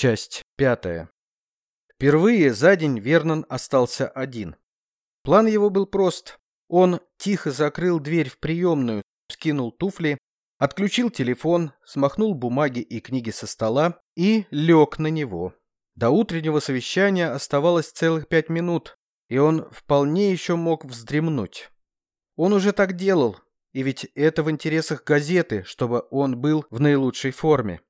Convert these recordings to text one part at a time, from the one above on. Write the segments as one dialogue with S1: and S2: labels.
S1: Часть пятая. Впервые за день Вернон остался один. План его был прост. Он тихо закрыл дверь в приемную, скинул туфли, отключил телефон, смахнул бумаги и книги со стола и лег на него. До утреннего совещания оставалось целых пять минут, и он вполне еще мог вздремнуть. Он уже так делал, и ведь это в интересах газеты, чтобы он был в наилучшей форме.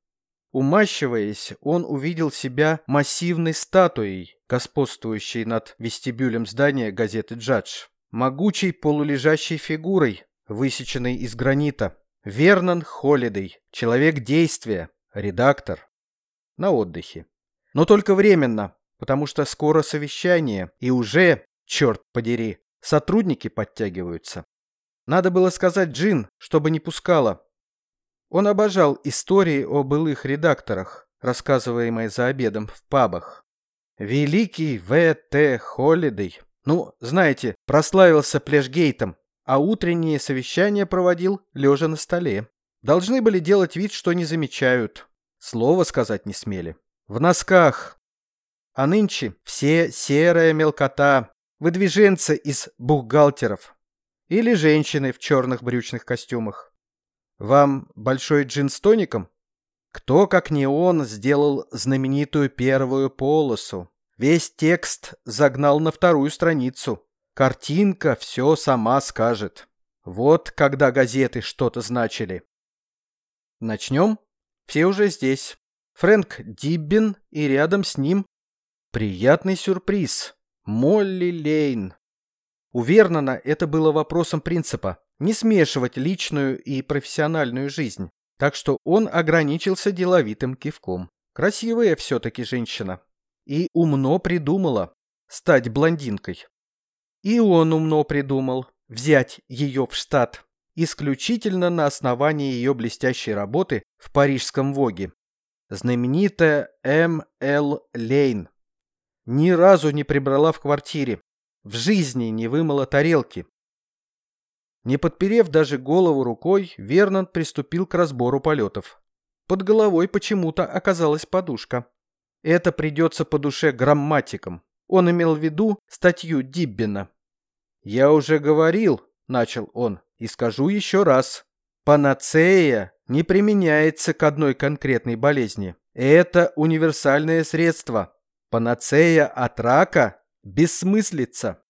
S1: Умащиваясь, он увидел себя массивной статуей, господствующей над вестибюлем здания газеты «Джадж», могучей полулежащей фигурой, высеченной из гранита. Вернон Холидей, человек действия, редактор. На отдыхе. Но только временно, потому что скоро совещание, и уже, черт подери, сотрудники подтягиваются. Надо было сказать Джин, чтобы не пускала, он обожал истории о былых редакторах, рассказываемые за обедом в пабах. Великий В.Т. Холидей, ну, знаете, прославился плешгейтом, а утреннее совещание проводил лежа на столе. Должны были делать вид, что не замечают. Слова сказать не смели. В носках. А нынче все серая мелкота, выдвиженцы из бухгалтеров. Или женщины в черных брючных костюмах. Вам большой джин с тоником? Кто, как не он, сделал знаменитую первую полосу? Весь текст загнал на вторую страницу. Картинка все сама скажет. Вот когда газеты что-то значили. Начнем? Все уже здесь. Фрэнк Диббин и рядом с ним приятный сюрприз. Молли Лейн. У это было вопросом принципа не смешивать личную и профессиональную жизнь, так что он ограничился деловитым кивком. Красивая все-таки женщина. И умно придумала стать блондинкой. И он умно придумал взять ее в штат исключительно на основании ее блестящей работы в парижском Воге. Знаменитая М. Л. Лейн. Ни разу не прибрала в квартире, в жизни не вымыла тарелки, не подперев даже голову рукой, Вернон приступил к разбору полетов. Под головой почему-то оказалась подушка. Это придется по душе грамматикам. Он имел в виду статью Диббина. «Я уже говорил», — начал он, — «и скажу еще раз. Панацея не применяется к одной конкретной болезни. Это универсальное средство. Панацея от рака – бессмыслица.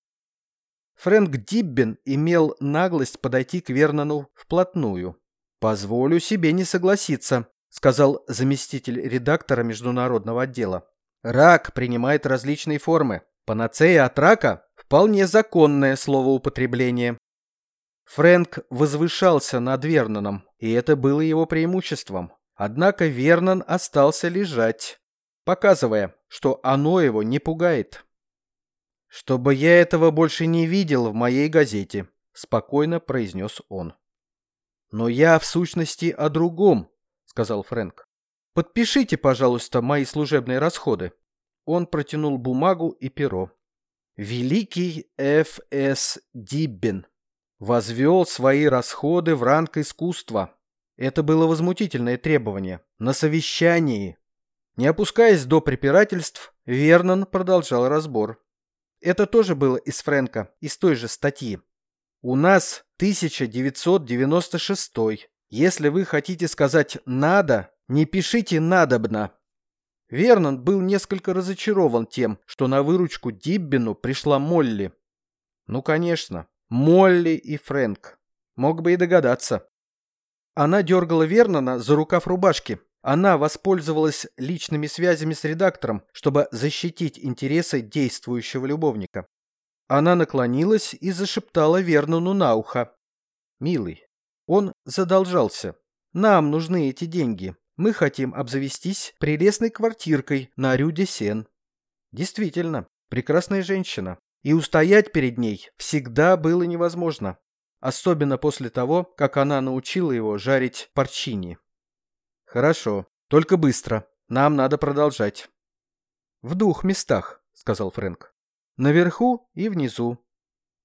S1: Фрэнк Диббин имел наглость подойти к Вернону вплотную. «Позволю себе не согласиться», — сказал заместитель редактора международного отдела. «Рак принимает различные формы. Панацея от рака — вполне законное словоупотребление». Фрэнк возвышался над Верноном, и это было его преимуществом. Однако Вернон остался лежать, показывая, что оно его не пугает. «Чтобы я этого больше не видел в моей газете», — спокойно произнес он. «Но я в сущности о другом», — сказал Фрэнк. «Подпишите, пожалуйста, мои служебные расходы». Он протянул бумагу и перо. Великий Ф.С. Диббин возвел свои расходы в ранг искусства. Это было возмутительное требование. На совещании. Не опускаясь до препирательств, Вернон продолжал разбор. Это тоже было из Фрэнка, из той же статьи. У нас 1996. Если вы хотите сказать «надо», не пишите «надобно». Вернон был несколько разочарован тем, что на выручку Диббину пришла Молли. Ну, конечно, Молли и Фрэнк. Мог бы и догадаться. Она дергала Вернона за рукав рубашки, она воспользовалась личными связями с редактором, чтобы защитить интересы действующего любовника. Она наклонилась и зашептала Вернону на ухо. «Милый, он задолжался. Нам нужны эти деньги. Мы хотим обзавестись прелестной квартиркой на Рю-де-Сен». Действительно, прекрасная женщина. И устоять перед ней всегда было невозможно. Особенно после того, как она научила его жарить парчини. Хорошо, только быстро. Нам надо продолжать. В двух местах, сказал Фрэнк. Наверху и внизу.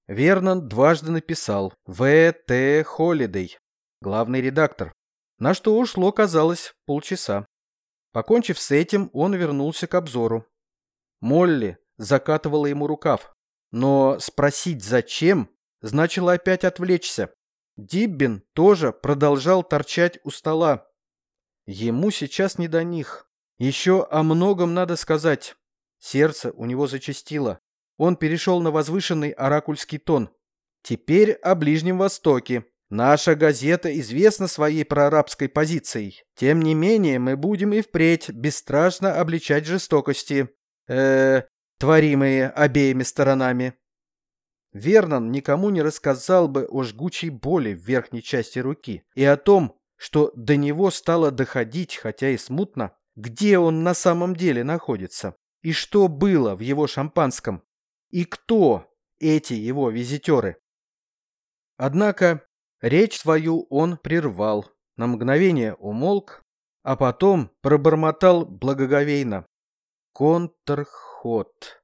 S1: Вернон дважды написал В. Т. Холидей, главный редактор, на что ушло, казалось, полчаса. Покончив с этим, он вернулся к обзору. Молли закатывала ему рукав, но спросить «зачем» значило опять отвлечься. Диббин тоже продолжал торчать у стола. Ему сейчас не до них. Еще о многом надо сказать. Сердце у него зачастило. Он перешел на возвышенный оракульский тон. Теперь о Ближнем Востоке. Наша газета известна своей проарабской позицией. Тем не менее, мы будем и впредь бесстрашно обличать жестокости, э, творимые обеими сторонами. Вернон никому не рассказал бы о жгучей боли в верхней части руки и о том, что до него стало доходить, хотя и смутно, где он на самом деле находится, и что было в его шампанском, и кто эти его визитеры. Однако речь свою он прервал, на мгновение умолк, а потом пробормотал благоговейно. Контрход.